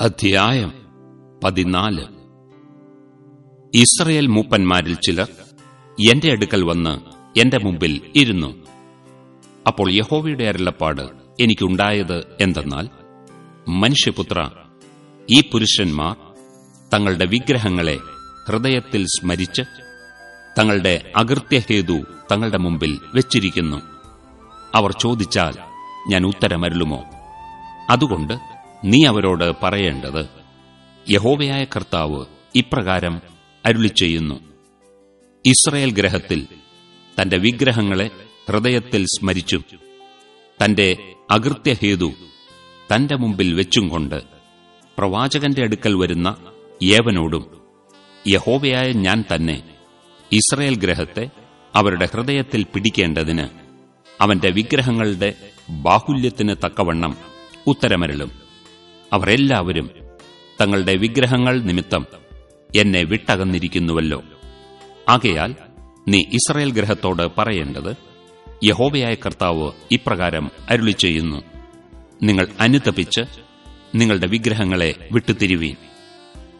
അധ്യായം പതിനാല്. ഇസ്രയേൽ മൂപ്പന്മാരിൽ ചിലർ എന്റെ അടുക്കൽ വന്ന് എന്റെ മുമ്പിൽ ഇരുന്നു. അപ്പോൾ യഹോവയുടെ അരുളപ്പാട് എനിക്കുണ്ടായത് എന്തെന്നാൽ മനുഷ്യപുത്ര ഈ പുരുഷന്മാർ തങ്ങളുടെ വിഗ്രഹങ്ങളെ ഹൃദയത്തിൽ സ്മരിച്ച് തങ്ങളുടെ അകൃത്യഹേതു തങ്ങളുടെ മുമ്പിൽ വെച്ചിരിക്കുന്നു. അവർ ചോദിച്ചാൽ ഞാൻ ഉത്തരമരുളുമോ? അതുകൊണ്ട് നീ അവരോട് പറയേണ്ടത്. യഹോവയായ കർത്താവ് ഇപ്രകാരം അരുളി ചെയ്യുന്നു ഇസ്രയേൽ ഗ്രഹത്തിൽ തന്റെ വിഗ്രഹങ്ങളെ ഹൃദയത്തിൽ സ്മരിച്ചും. തന്റെ അകൃത്യഹേതു തന്റെ മുമ്പിൽ വെച്ചും കൊണ്ട് പ്രവാചകന്റെ അടുക്കൽ വരുന്ന ഏവനോടും യഹോവയായ ഞാൻ തന്നെ ഇസ്രയേൽ ഗ്രഹത്തെ അവരുടെ ഹൃദയത്തിൽ പിടിക്കേണ്ടതിന് അവന്റെ വിഗ്രഹങ്ങളുടെ ബാഹുല്യത്തിന് തക്കവണ്ണം ഉത്തരമരളും. അവർ എല്ലാവരും തങ്ങളുടെ വിഗ്രഹങ്ങൾ നിമിത്തം എന്നെ വിട്ടകന്നിരിക്കുന്നുവല്ലോ. ആകയാൽ നീ ഇസ്രയേൽ ഗ്രഹത്തോട് പറയേണ്ടത് യഹോവയായ കർത്താവ് ഇപ്രകാരം അരുളി ചെയ്യുന്നു നിങ്ങൾ അനുതപിച്ച് നിങ്ങളുടെ വിഗ്രഹങ്ങളെ വിട്ടുതിരുവീൻ.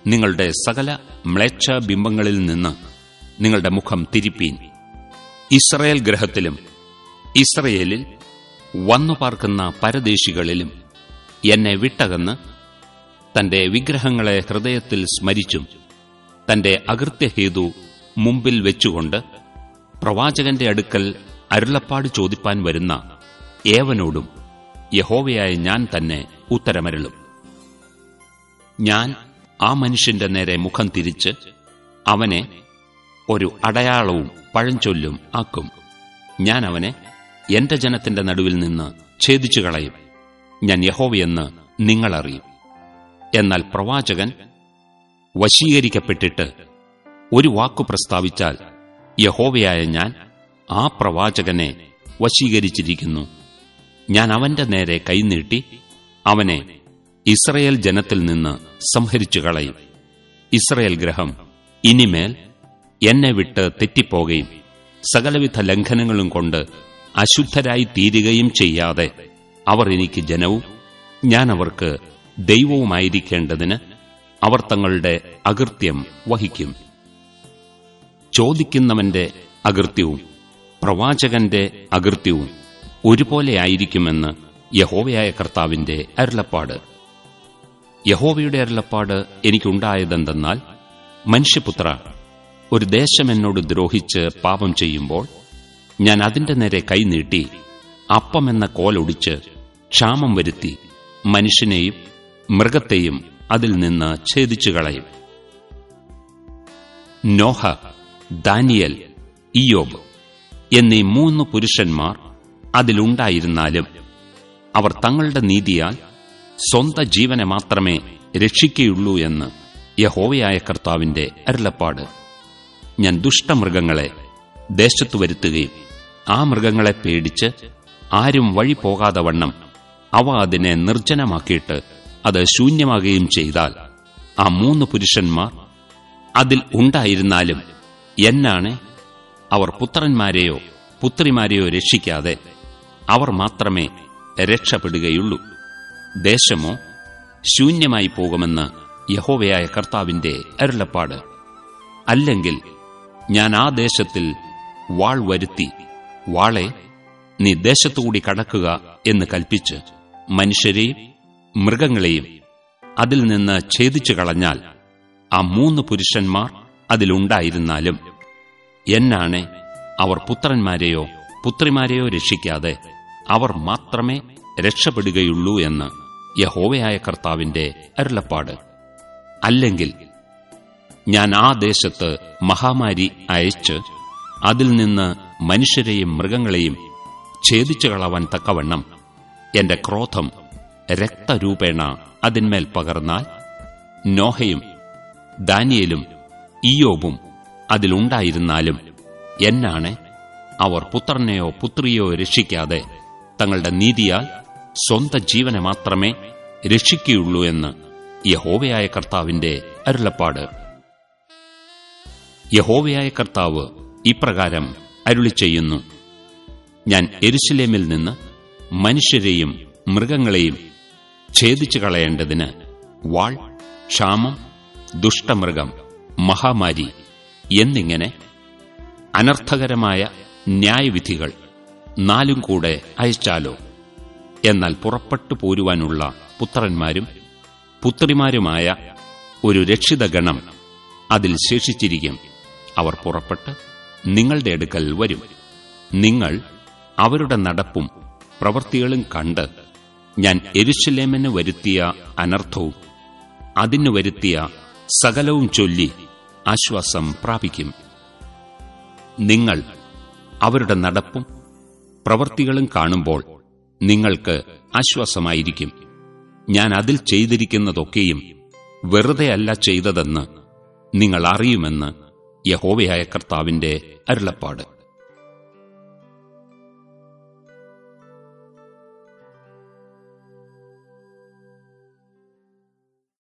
നിങ്ങളുടെ സകല മ്ലേച്ഛ ബിംബങ്ങളിൽ നിന്ന് നിങ്ങളുടെ മുഖം തിരിപ്പീൻ. ഇസ്രയേൽ ഗ്രഹത്തിലും ഇസ്രയേലിൽ വന്നു പാർക്കുന്ന പരദേശികളിലും എന്നെ വിട്ടകന്ന് തന്റെ വിഗ്രഹങ്ങളെ ഹൃദയത്തിൽ സ്മരിച്ചും തന്റെ അകൃത്യഹേതു മുമ്പിൽ വെച്ചുകൊണ്ട് പ്രവാചകന്റെ അടുക്കൽ അരുളപ്പാട് ചോദിപ്പാൻ വരുന്ന ഏവനോടും യഹോവയായ ഞാൻ തന്നെ ഉത്തരമരുളും. ഞാൻ ആ മനുഷ്യന്റെ നേരെ മുഖം തിരിച്ച് അവനെ ഒരു അടയാളവും പഴഞ്ചൊല്ലും ആക്കും. ഞാൻ അവനെ എന്റെ ജനത്തിന്റെ നടുവിൽ നിന്ന് ഛേദിച്ചു കളയും ഞാൻ യഹോവയെന്ന് നിങ്ങളറിയും. എന്നാൽ പ്രവാചകൻ വശീകരിക്കപ്പെട്ടിട്ട് ഒരു വാക്കു പ്രസ്താവിച്ചാൽ യഹോവയായ ഞാൻ ആ പ്രവാചകനെ വശീകരിച്ചിരിക്കുന്നു. ഞാൻ അവന്റെ നേരെ കൈനീട്ടി അവനെ ഇസ്രയേൽ ജനത്തിൽ നിന്ന് സംഹരിച്ചു കളയും ഇസ്രയേൽ ഗ്രഹം ഇനിമേൽ എന്നെ വിട്ട് തെറ്റിപ്പോകുകയും സകലവിധ ലംഘനങ്ങളും കൊണ്ട് അശുദ്ധരായി തീരുകയും ചെയ്യാതെ അവർ എനിക്ക് ജനവും ഞാൻ അവർക്ക് ദൈവവുമായിരിക്കേണ്ടതിന് അവർ തങ്ങളുടെ അകൃത്യം വഹിക്കും. ചോദിക്കുന്നവന്റെ അകൃത്യവും പ്രവാചകന്റെ അകൃത്യവും ഒരുപോലെയായിരിക്കുമെന്ന് യഹോവയായ കർത്താവിന്റെ അരുളപ്പാട്. യഹോവയുടെ അരുളപ്പാട് എനിക്കുണ്ടായതെന്തെന്നാൽ മനുഷ്യപുത്ര ഒരു ദേശം എന്നോട് ദ്രോഹിച്ച് പാപം ചെയ്യുമ്പോൾ ഞാൻ അതിന്റെ നേരെ കൈനീട്ടി അപ്പമെന്ന കോലൊടിച്ച് ക്ഷാമം വരുത്തി മനുഷ്യനെയും മൃഗത്തെയും അതിൽ നിന്ന് ഛേദിച്ചു കളയും നോഹ ദാനിയൽ ഇയോബ് എന്നീ മൂന്ന് പുരുഷന്മാർ അതിലുണ്ടായിരുന്നാലും അവർ തങ്ങളുടെ നീതിയാൽ സ്വന്ത ജീവനെ മാത്രമേ രക്ഷിക്കുകയുള്ളൂ എന്ന് യഹോവയായ കർത്താവിന്റെ അരുളപ്പാട്. ഞാൻ ദുഷ്ടമൃഗങ്ങളെ ദേശത്തു വരുത്തുകയും ആ മൃഗങ്ങളെ പേടിച്ച് ആരും വഴി പോകാതെ വണ്ണം അവ അതിനെ നിർജനമാക്കിയിട്ട് അത് ശൂന്യമാകുകയും ചെയ്താൽ ആ മൂന്ന് പുരുഷന്മാർ അതിൽ ഉണ്ടായിരുന്നാലും എന്നാണ് അവർ പുത്രന്മാരെയോ പുത്രിമാരെയോ രക്ഷിക്കാതെ അവർ മാത്രമേ രക്ഷപ്പെടുകയുള്ളൂ. ദേശമോ ശൂന്യമായി പോകുമെന്ന് യഹോവയായ കർത്താവിന്റെ അരുളപ്പാട്. അല്ലെങ്കിൽ ഞാൻ ആ ദേശത്തിൽ വാൾ വരുത്തി വാളെ നീ ദേശത്തുകൂടി കടക്കുക എന്ന് കൽപ്പിച്ച് മനുഷ്യരെയും മൃഗങ്ങളെയും അതിൽ നിന്ന് ഛേദിച്ചു കളഞ്ഞാൽ ആ മൂന്ന് പുരുഷന്മാർ അതിലുണ്ടായിരുന്നാലും എന്നാണ് അവർ പുത്രന്മാരെയോ പുത്രിമാരെയോ രക്ഷിക്കാതെ അവർ മാത്രമേ രക്ഷപ്പെടുകയുള്ളൂ എന്ന് യഹോവയായ കർത്താവിന്റെ അരുളപ്പാട്. അല്ലെങ്കിൽ ഞാൻ ആ ദേശത്ത് മഹാമാരി അയച്ച് അതിൽ നിന്ന് മനുഷ്യരെയും മൃഗങ്ങളെയും ഛേദിച്ചു കളവാൻ തക്കവണ്ണം എന്റെ ക്രോധം രക്തരൂപേണ അതിന്മേൽ പകർന്നാൽ നോഹയും ദാനിയലും ഇയോബും അതിലുണ്ടായിരുന്നാലും എന്നാണ് അവർ പുത്രനെയോ പുത്രിയോ രക്ഷിക്കാതെ തങ്ങളുടെ നീതിയാൽ സ്വന്തം ജീവനെ മാത്രമേ രക്ഷിക്കുകയുള്ളൂ എന്ന് യഹോവയായ കർത്താവിന്റെ അരുളപ്പാട്. യഹോവയായ കർത്താവ് ഇപ്രകാരം അരുളി ചെയ്യുന്നു ഞാൻ എരുശിലേമിൽ നിന്ന് മനുഷ്യരെയും മൃഗങ്ങളെയും ഛേദിച്ചു കളയേണ്ടതിന് വാൾ ക്ഷാമം ദുഷ്ടമൃഗം മഹാമാരി എന്നിങ്ങനെ അനർത്ഥകരമായ ന്യായവിധികൾ നാലും കൂടെ അയച്ചാലോ? എന്നാൽ പുറപ്പെട്ടു പോരുവാനുള്ള പുത്രന്മാരും പുത്രിമാരുമായ ഒരു രക്ഷിതഗണം അതിൽ ശേഷിച്ചിരിക്കും. അവർ പുറപ്പെട്ട് നിങ്ങളുടെ അടുക്കൽ വരും. നിങ്ങൾ അവരുടെ നടപ്പും പ്രവൃത്തികളും കണ്ട് ഞാൻ എരുശലേമിന് വരുത്തിയ അനർത്ഥവും അതിന് വരുത്തിയ സകലവും ചൊല്ലി ആശ്വാസം പ്രാപിക്കും. നിങ്ങൾ അവരുടെ നടപ്പും പ്രവൃത്തികളും കാണുമ്പോൾ നിങ്ങൾക്ക് ആശ്വാസമായിരിക്കും. ഞാൻ അതിൽ ചെയ്തിരിക്കുന്നതൊക്കെയും വെറുതെയല്ല ചെയ്തതെന്ന് നിങ്ങൾ അറിയുമെന്ന് യഹോവയായ കർത്താവിന്റെ അരുളപ്പാട്.